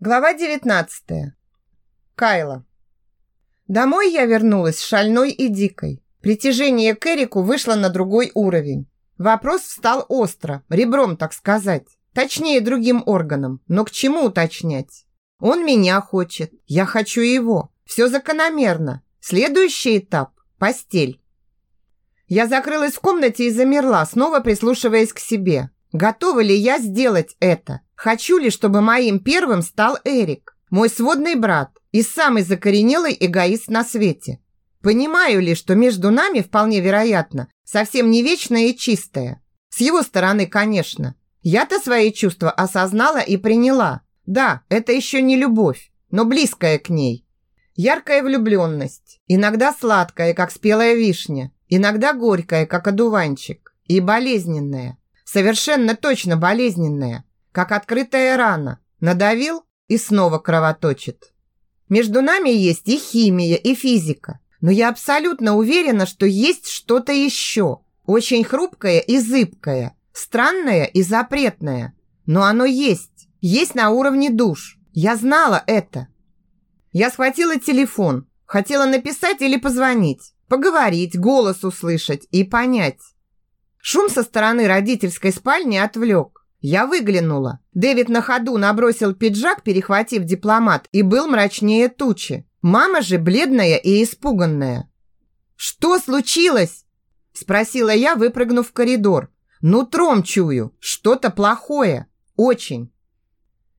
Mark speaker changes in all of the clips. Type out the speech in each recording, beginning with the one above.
Speaker 1: Глава 19. Кайла. Домой я вернулась шальной и дикой. Притяжение к Эрику вышло на другой уровень. Вопрос встал остро, ребром, так сказать. Точнее, другим органом. Но к чему уточнять? Он меня хочет, я хочу его. Все закономерно. Следующий этап – постель. Я закрылась в комнате и замерла, снова прислушиваясь к себе. Готова ли я сделать это? Хочу ли, чтобы моим первым стал Эрик, мой сводный брат и самый закоренелый эгоист на свете? Понимаю ли, что между нами, вполне вероятно, совсем не вечное и чистое? С его стороны, конечно. Я-то свои чувства осознала и приняла. Да, это еще не любовь, но близкая к ней. Яркая влюбленность, иногда сладкая, как спелая вишня, иногда горькая, как одуванчик, и болезненная, совершенно точно болезненная, как открытая рана. Надавил и снова кровоточит. Между нами есть и химия, и физика. Но я абсолютно уверена, что есть что-то еще. Очень хрупкое и зыбкое. Странное и запретное. Но оно есть. Есть на уровне душ. Я знала это. Я схватила телефон. Хотела написать или позвонить. Поговорить, голос услышать и понять. Шум со стороны родительской спальни отвлек. Я выглянула. Дэвид на ходу набросил пиджак, перехватив дипломат, и был мрачнее тучи. Мама же бледная и испуганная. «Что случилось?» Спросила я, выпрыгнув в коридор. «Нутром чую. Что-то плохое. Очень».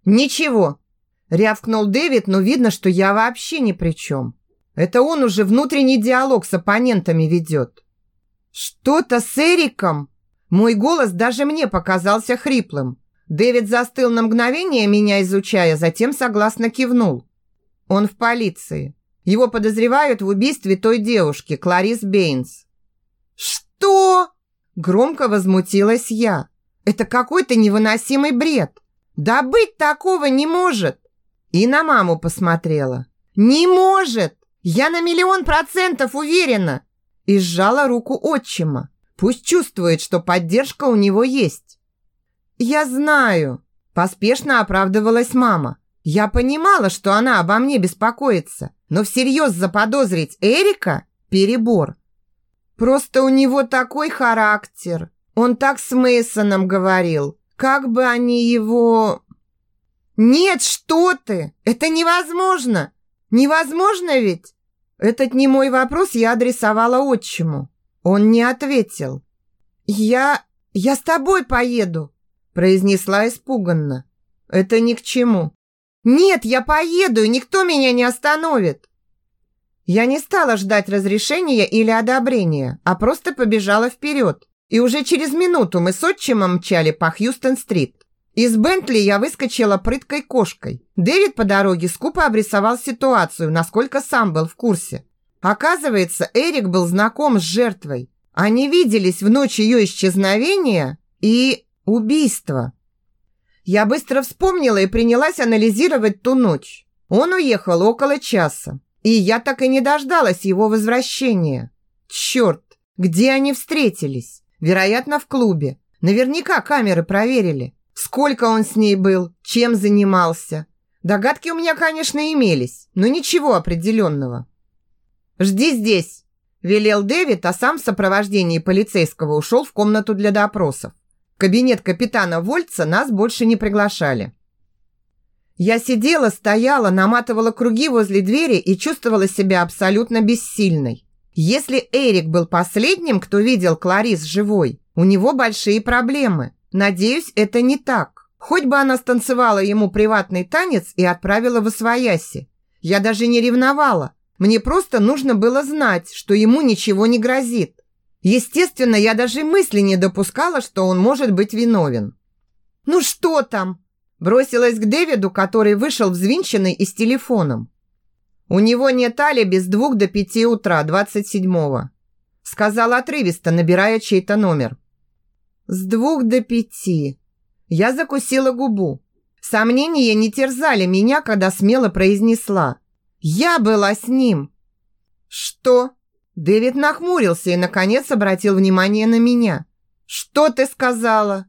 Speaker 1: «Ничего», – рявкнул Дэвид, но видно, что я вообще ни при чем. Это он уже внутренний диалог с оппонентами ведет. «Что-то с Эриком?» Мой голос даже мне показался хриплым. Дэвид застыл на мгновение, меня изучая, затем согласно кивнул. Он в полиции. Его подозревают в убийстве той девушки, Кларис Бейнс. «Что?» Громко возмутилась я. «Это какой-то невыносимый бред. Да быть такого не может!» И на маму посмотрела. «Не может! Я на миллион процентов уверена!» И сжала руку отчима. Пусть чувствует, что поддержка у него есть. Я знаю, поспешно оправдывалась мама. Я понимала, что она обо мне беспокоится, но всерьез заподозрить Эрика – перебор. Просто у него такой характер. Он так с Мейсоном говорил. Как бы они его... Нет, что ты? Это невозможно. Невозможно ведь? Этот не мой вопрос я адресовала отчиму. Он не ответил. «Я... я с тобой поеду», произнесла испуганно. «Это ни к чему». «Нет, я поеду, и никто меня не остановит». Я не стала ждать разрешения или одобрения, а просто побежала вперед. И уже через минуту мы с отчимом мчали по Хьюстон-стрит. Из Бентли я выскочила прыткой кошкой. Дэвид по дороге скупо обрисовал ситуацию, насколько сам был в курсе. Оказывается, Эрик был знаком с жертвой. Они виделись в ночь ее исчезновения и убийства. Я быстро вспомнила и принялась анализировать ту ночь. Он уехал около часа, и я так и не дождалась его возвращения. Черт, где они встретились? Вероятно, в клубе. Наверняка камеры проверили. Сколько он с ней был, чем занимался. Догадки у меня, конечно, имелись, но ничего определенного. «Жди здесь!» – велел Дэвид, а сам в сопровождении полицейского ушел в комнату для допросов. В кабинет капитана Вольца нас больше не приглашали. Я сидела, стояла, наматывала круги возле двери и чувствовала себя абсолютно бессильной. Если Эрик был последним, кто видел Кларис живой, у него большие проблемы. Надеюсь, это не так. Хоть бы она станцевала ему приватный танец и отправила в Освояси. Я даже не ревновала. Мне просто нужно было знать, что ему ничего не грозит. Естественно, я даже мысли не допускала, что он может быть виновен. «Ну что там?» Бросилась к Дэвиду, который вышел взвинченный и с телефоном. «У него нет алиби с двух до пяти утра, 27-го», сказал отрывисто, набирая чей-то номер. «С двух до пяти». Я закусила губу. Сомнения не терзали меня, когда смело произнесла. Я была с ним. Что? Дэвид нахмурился и наконец обратил внимание на меня. Что ты сказала?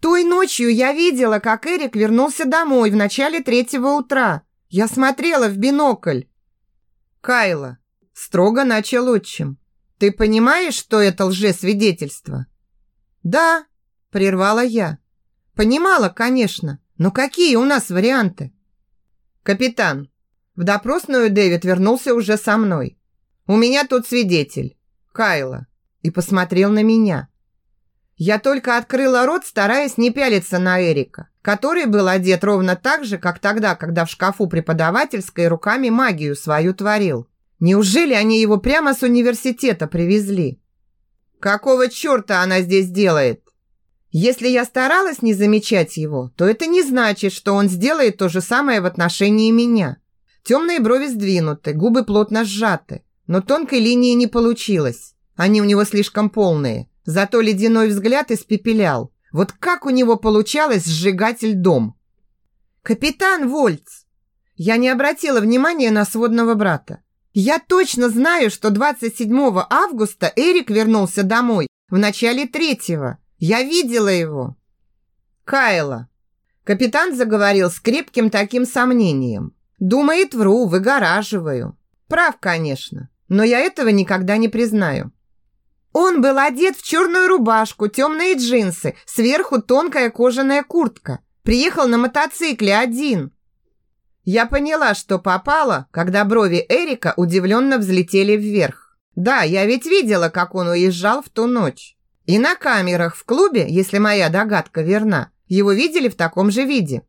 Speaker 1: Той ночью я видела, как Эрик вернулся домой в начале третьего утра. Я смотрела в бинокль. Кайла, строго начал отчим. Ты понимаешь, что это лжесвидетельство? Да, прервала я. Понимала, конечно, но какие у нас варианты? Капитан, в допросную Дэвид вернулся уже со мной. У меня тут свидетель, Кайла, и посмотрел на меня. Я только открыла рот, стараясь не пялиться на Эрика, который был одет ровно так же, как тогда, когда в шкафу преподавательской руками магию свою творил. Неужели они его прямо с университета привезли? Какого черта она здесь делает? Если я старалась не замечать его, то это не значит, что он сделает то же самое в отношении меня. Темные брови сдвинуты, губы плотно сжаты, но тонкой линии не получилось. Они у него слишком полные. Зато ледяной взгляд испепелял. Вот как у него получалось сжигать льдом? «Капитан Вольц!» Я не обратила внимания на сводного брата. «Я точно знаю, что 27 августа Эрик вернулся домой в начале третьего. Я видела его». «Кайла!» Капитан заговорил с крепким таким сомнением. «Думает, вру, выгораживаю. Прав, конечно, но я этого никогда не признаю. Он был одет в черную рубашку, темные джинсы, сверху тонкая кожаная куртка. Приехал на мотоцикле один. Я поняла, что попала, когда брови Эрика удивленно взлетели вверх. Да, я ведь видела, как он уезжал в ту ночь. И на камерах в клубе, если моя догадка верна, его видели в таком же виде.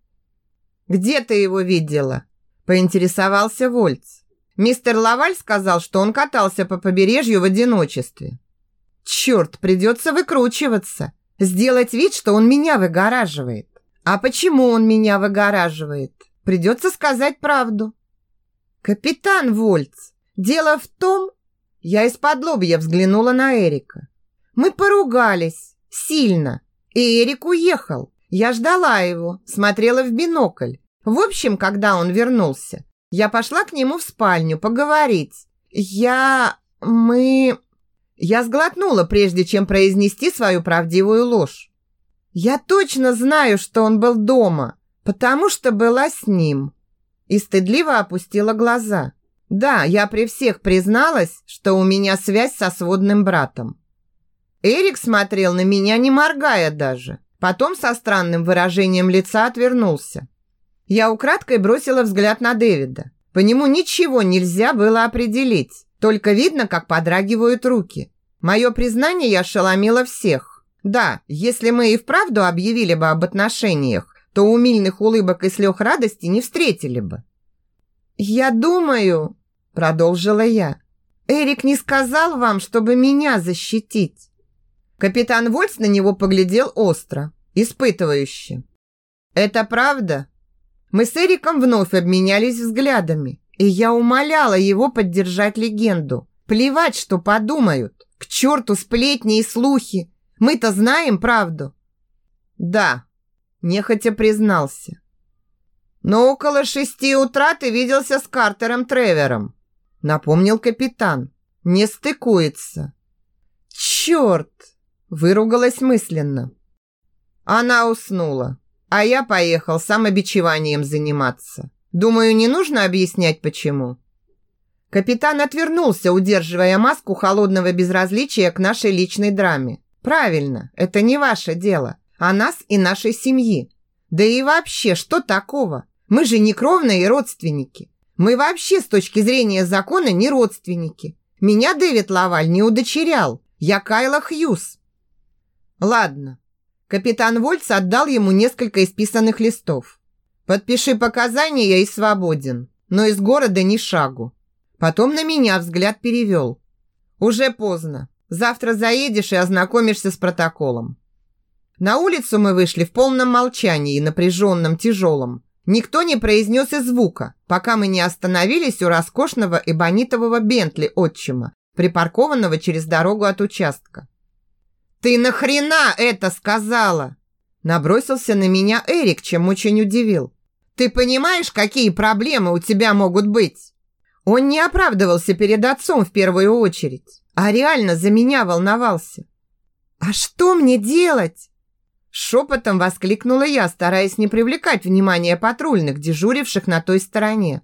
Speaker 1: «Где ты его видела?» – поинтересовался Вольц. Мистер Лаваль сказал, что он катался по побережью в одиночестве. Черт, придется выкручиваться. Сделать вид, что он меня выгораживает. А почему он меня выгораживает? Придется сказать правду. Капитан Вольц, дело в том... Я из-под лобья взглянула на Эрика. Мы поругались. Сильно. И Эрик уехал. Я ждала его, смотрела в бинокль. В общем, когда он вернулся, я пошла к нему в спальню поговорить. Я... мы... Я сглотнула, прежде чем произнести свою правдивую ложь. Я точно знаю, что он был дома, потому что была с ним. И стыдливо опустила глаза. Да, я при всех призналась, что у меня связь со сводным братом. Эрик смотрел на меня, не моргая даже. Потом со странным выражением лица отвернулся. Я украдкой бросила взгляд на Дэвида. По нему ничего нельзя было определить. Только видно, как подрагивают руки. Мое признание ошеломило всех. Да, если мы и вправду объявили бы об отношениях, то умильных улыбок и слез радости не встретили бы. «Я думаю», – продолжила я, – «Эрик не сказал вам, чтобы меня защитить». Капитан Вольц на него поглядел остро, испытывающе. «Это правда?» Мы с Эриком вновь обменялись взглядами. И я умоляла его поддержать легенду. Плевать, что подумают. К черту сплетни и слухи. Мы-то знаем правду. Да, нехотя признался. Но около шести утра ты виделся с Картером Тревером. Напомнил капитан. Не стыкуется. Черт! Выругалась мысленно. Она уснула, а я поехал самобичеванием заниматься. Думаю, не нужно объяснять, почему. Капитан отвернулся, удерживая маску холодного безразличия к нашей личной драме. Правильно, это не ваше дело, а нас и нашей семьи. Да и вообще, что такого? Мы же не кровные родственники. Мы вообще с точки зрения закона не родственники. Меня Дэвид Лаваль не удочерял. Я Кайла Хьюз. Ладно. Капитан Вольц отдал ему несколько исписанных листов. Подпиши показания и свободен, но из города ни шагу. Потом на меня взгляд перевел. Уже поздно. Завтра заедешь и ознакомишься с протоколом. На улицу мы вышли в полном молчании, напряженном, тяжелом. Никто не произнес и звука, пока мы не остановились у роскошного эбонитового Бентли отчима, припаркованного через дорогу от участка. «Ты нахрена это сказала?» Набросился на меня Эрик, чем очень удивил. Ты понимаешь, какие проблемы у тебя могут быть? Он не оправдывался перед отцом в первую очередь, а реально за меня волновался. А что мне делать? Шепотом воскликнула я, стараясь не привлекать внимания патрульных, дежуривших на той стороне.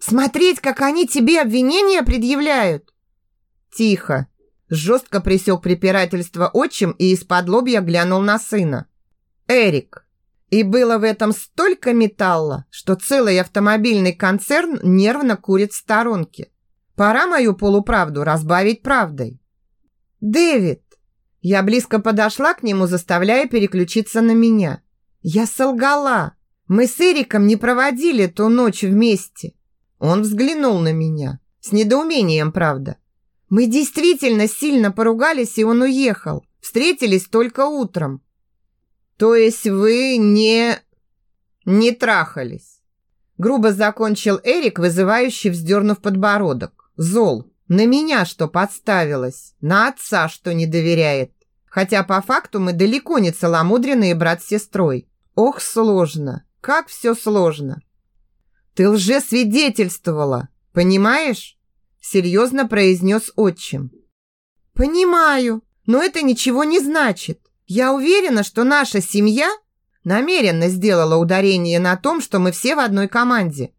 Speaker 1: «Смотреть, как они тебе обвинения предъявляют!» «Тихо!» Жестко пресек препирательство отчим и из-под лобья глянул на сына. «Эрик!» И было в этом столько металла, что целый автомобильный концерн нервно курит в сторонке. Пора мою полуправду разбавить правдой. «Дэвид!» Я близко подошла к нему, заставляя переключиться на меня. «Я солгала! Мы с Эриком не проводили ту ночь вместе!» Он взглянул на меня. С недоумением, правда. «Мы действительно сильно поругались, и он уехал. Встретились только утром». «То есть вы не...» «Не трахались?» Грубо закончил Эрик, вызывающий, вздернув подбородок. «Зол, на меня что подставилась, на отца что не доверяет. Хотя по факту мы далеко не целомудренные брат с сестрой. Ох, сложно, как все сложно. Ты лжесвидетельствовала, понимаешь? Серьезно произнес отчим. Понимаю, но это ничего не значит. Я уверена, что наша семья намеренно сделала ударение на том, что мы все в одной команде.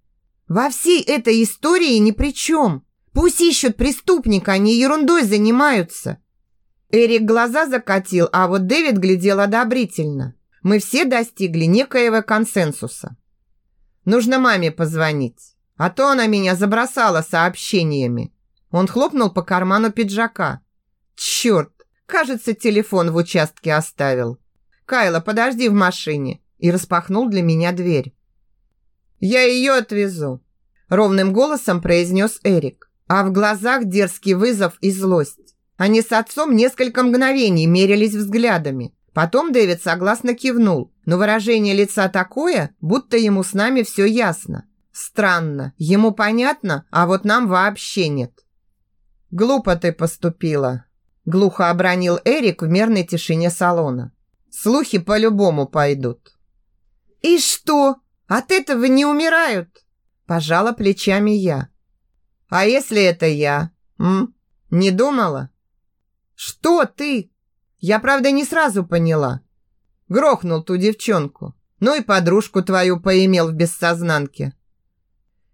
Speaker 1: Во всей этой истории ни при чем. Пусть ищут преступника, они ерундой занимаются. Эрик глаза закатил, а вот Дэвид глядел одобрительно. Мы все достигли некоего консенсуса. Нужно маме позвонить, а то она меня забросала сообщениями. Он хлопнул по карману пиджака. Черт, кажется, телефон в участке оставил. Кайла, подожди в машине. И распахнул для меня дверь. Я ее отвезу. Ровным голосом произнес Эрик а в глазах дерзкий вызов и злость. Они с отцом несколько мгновений мерились взглядами. Потом Дэвид согласно кивнул, но выражение лица такое, будто ему с нами все ясно. Странно, ему понятно, а вот нам вообще нет. «Глупо ты поступила», – глухо обронил Эрик в мерной тишине салона. «Слухи по-любому пойдут». «И что? От этого не умирают?» – пожала плечами я. А если это я? М? Не думала? Что ты? Я, правда, не сразу поняла. Грохнул ту девчонку. Ну и подружку твою поимел в бессознанке.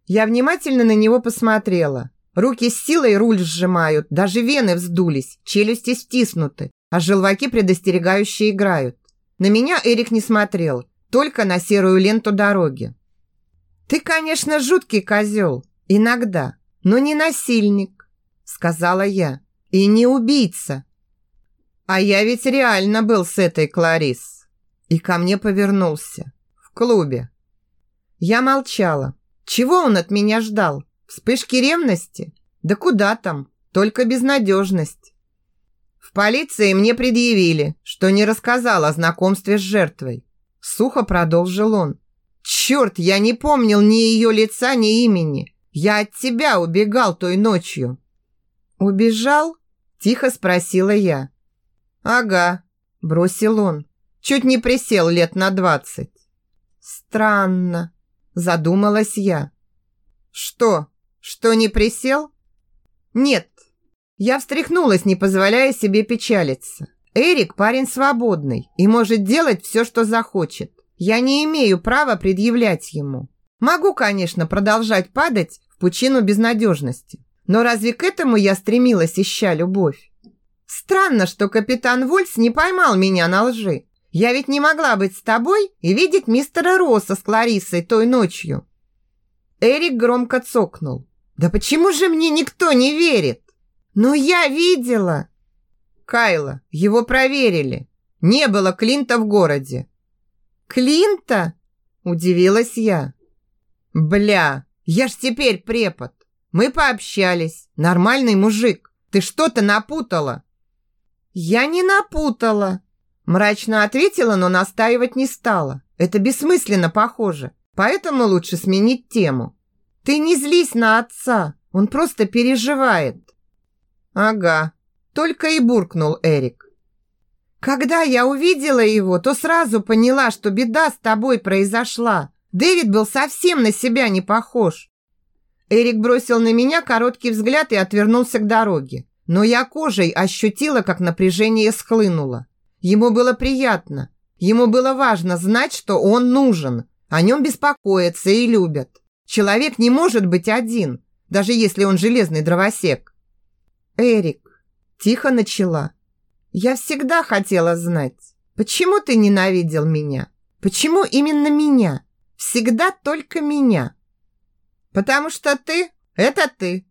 Speaker 1: Я внимательно на него посмотрела. Руки с силой руль сжимают, даже вены вздулись, челюсти стиснуты, а желваки предостерегающие играют. На меня Эрик не смотрел, только на серую ленту дороги. «Ты, конечно, жуткий козел. Иногда но не насильник», – сказала я, – «и не убийца». А я ведь реально был с этой Кларис. И ко мне повернулся. В клубе. Я молчала. Чего он от меня ждал? Вспышки ревности? Да куда там? Только безнадежность. В полиции мне предъявили, что не рассказал о знакомстве с жертвой. Сухо продолжил он. Черт, я не помнил ни ее лица, ни имени. Я от тебя убегал той ночью». «Убежал?» – тихо спросила я. «Ага», – бросил он. «Чуть не присел лет на двадцать». «Странно», – задумалась я. «Что? Что не присел?» «Нет». Я встряхнулась, не позволяя себе печалиться. Эрик парень свободный и может делать все, что захочет. Я не имею права предъявлять ему. Могу, конечно, продолжать падать в пучину безнадежности. Но разве к этому я стремилась, ища любовь? Странно, что капитан Вольс не поймал меня на лжи. Я ведь не могла быть с тобой и видеть мистера Росса с Клариссой той ночью. Эрик громко цокнул. Да почему же мне никто не верит? Но я видела. Кайла, его проверили. Не было Клинта в городе. Клинта? Удивилась я. Бля, я ж теперь препод. Мы пообщались. Нормальный мужик. Ты что-то напутала. Я не напутала. Мрачно ответила, но настаивать не стала. Это бессмысленно похоже. Поэтому лучше сменить тему. Ты не злись на отца. Он просто переживает. Ага. Только и буркнул Эрик. Когда я увидела его, то сразу поняла, что беда с тобой произошла. Дэвид был совсем на себя не похож. Эрик бросил на меня короткий взгляд и отвернулся к дороге. Но я кожей ощутила, как напряжение схлынуло. Ему было приятно. Ему было важно знать, что он нужен, о нем беспокоятся и любят. Человек не может быть один, даже если он железный дровосек. Эрик, тихо начала. Я всегда хотела знать, почему ты ненавидел меня? Почему именно меня? Всегда только меня. Потому что ты – это ты.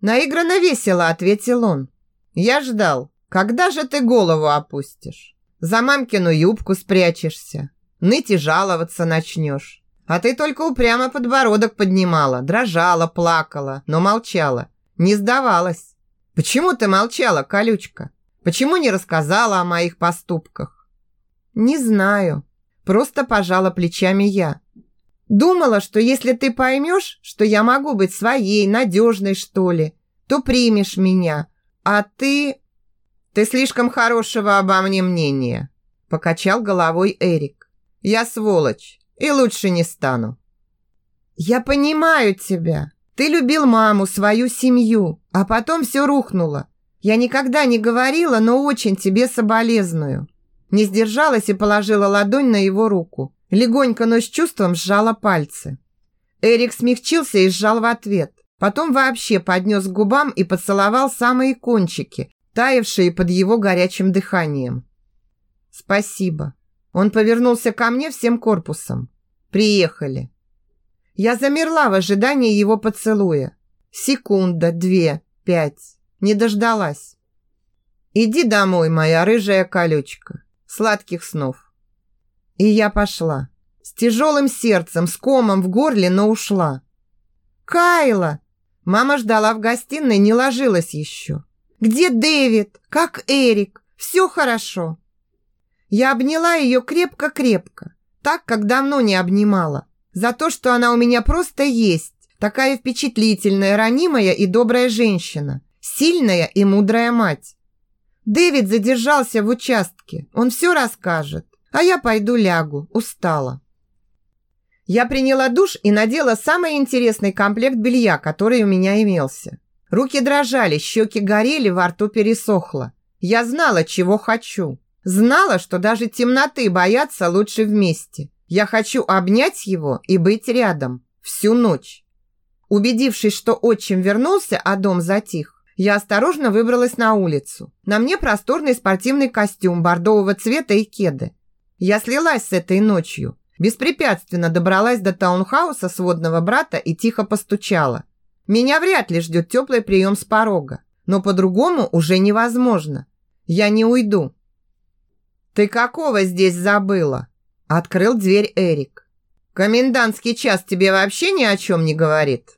Speaker 1: Наигранно весело ответил он. Я ждал, когда же ты голову опустишь? За мамкину юбку спрячешься, ныть и жаловаться начнешь. А ты только упрямо подбородок поднимала, дрожала, плакала, но молчала, не сдавалась. Почему ты молчала, колючка? Почему не рассказала о моих поступках? Не знаю, просто пожала плечами я. Думала, что если ты поймешь, что я могу быть своей, надежной, что ли, то примешь меня. А ты... «Ты слишком хорошего обо мне мнения», – покачал головой Эрик. «Я сволочь и лучше не стану». «Я понимаю тебя. Ты любил маму, свою семью, а потом все рухнуло. Я никогда не говорила, но очень тебе соболезную». Не сдержалась и положила ладонь на его руку. Легонько, но с чувством сжала пальцы. Эрик смягчился и сжал в ответ. Потом вообще поднес к губам и поцеловал самые кончики, таявшие под его горячим дыханием. «Спасибо». Он повернулся ко мне всем корпусом. «Приехали». Я замерла в ожидании его поцелуя. Секунда, две, пять. Не дождалась. «Иди домой, моя рыжая колючка. Сладких снов». И я пошла. С тяжелым сердцем, с комом в горле, но ушла. «Кайла!» Мама ждала в гостиной, не ложилась еще. Где Дэвид? Как Эрик? Все хорошо. Я обняла ее крепко-крепко, так, как давно не обнимала. За то, что она у меня просто есть. Такая впечатлительная, ранимая и добрая женщина. Сильная и мудрая мать. Дэвид задержался в участке. Он все расскажет. А я пойду лягу. Устала. Я приняла душ и надела самый интересный комплект белья, который у меня имелся. Руки дрожали, щеки горели, во рту пересохло. Я знала, чего хочу. Знала, что даже темноты бояться лучше вместе. Я хочу обнять его и быть рядом. Всю ночь. Убедившись, что отчим вернулся, а дом затих, я осторожно выбралась на улицу. На мне просторный спортивный костюм бордового цвета и кеды. Я слилась с этой ночью. Беспрепятственно добралась до таунхауса сводного брата и тихо постучала. Меня вряд ли ждет теплый прием с порога, но по-другому уже невозможно. Я не уйду. «Ты какого здесь забыла?» Открыл дверь Эрик. «Комендантский час тебе вообще ни о чем не говорит?»